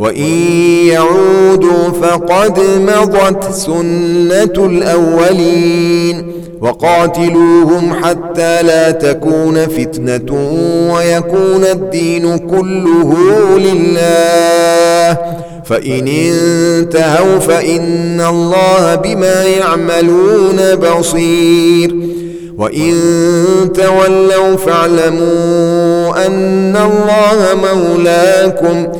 وَإِن يَعُودُوا فَقَدْ مَضَتْ سُنَّةُ الْأَوَّلِينَ وَقَاتِلُوهُمْ حَتَّى لَا تَكُونَ فِتْنَةٌ وَيَكُونَ الدِّينُ كُلُّهُ لِلَّهِ فَإِنِ انْتَهَوْا فَإِنَّ اللَّهَ بِمَا يَعْمَلُونَ بَصِيرٌ وَإِن تَوَلَّوْا فَاعْلَمُوا أَنَّ اللَّهَ مَوْلَاكُمْ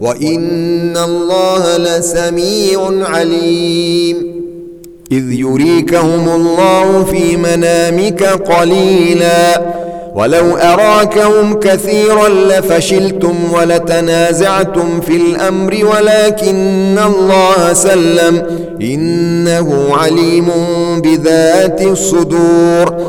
وَإِنَّ اللَّهَ لَسَمِيعٌ عَلِيمٌ. إذ يريكهم الله في منامك قليلا. ولو أراكهم كثيرا لفشلتم ولتنازعتم في الأمر ولكن الله سلم. إنه عليم بذات الصدور.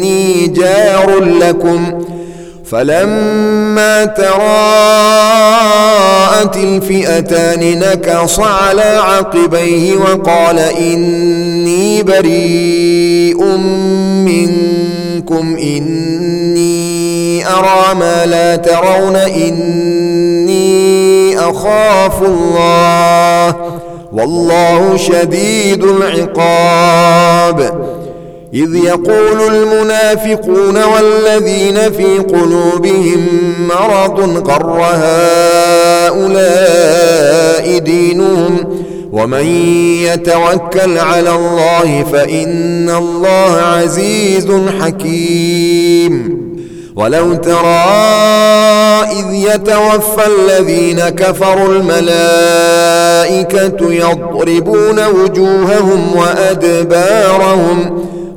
جار لكم فلما تراءت الفئتان نكص على عقبيه وقال إني بريء منكم إني أرى ما لا ترون إني أخاف الله والله شديد العقاب. إذ يقول المنافقون والذين في قلوبهم مرض قر هؤلاء دينهم ومن يتوكل على الله فإن الله عزيز حكيم. ولو ترى إذ يتوفى الذين كفروا الملائكة يضربون وجوههم وأدبارهم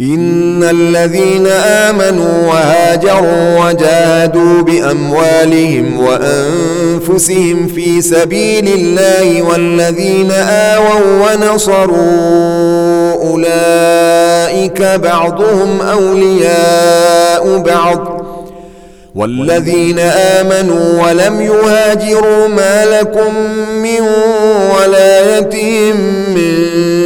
إن الذين آمنوا وهاجروا وجادوا بأموالهم وأنفسهم في سبيل الله والذين آووا ونصروا أولئك بعضهم أولياء بعض والذين آمنوا ولم يهاجروا ما لكم من ولايتهم من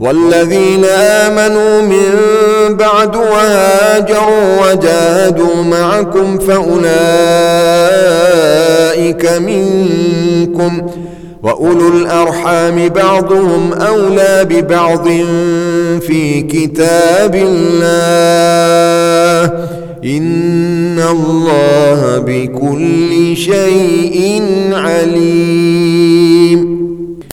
والذين آمنوا من بعد وهاجروا وجادوا معكم فأولئك منكم وأولو الأرحام بعضهم أولى ببعض في كتاب الله إن الله بكل شيء عليم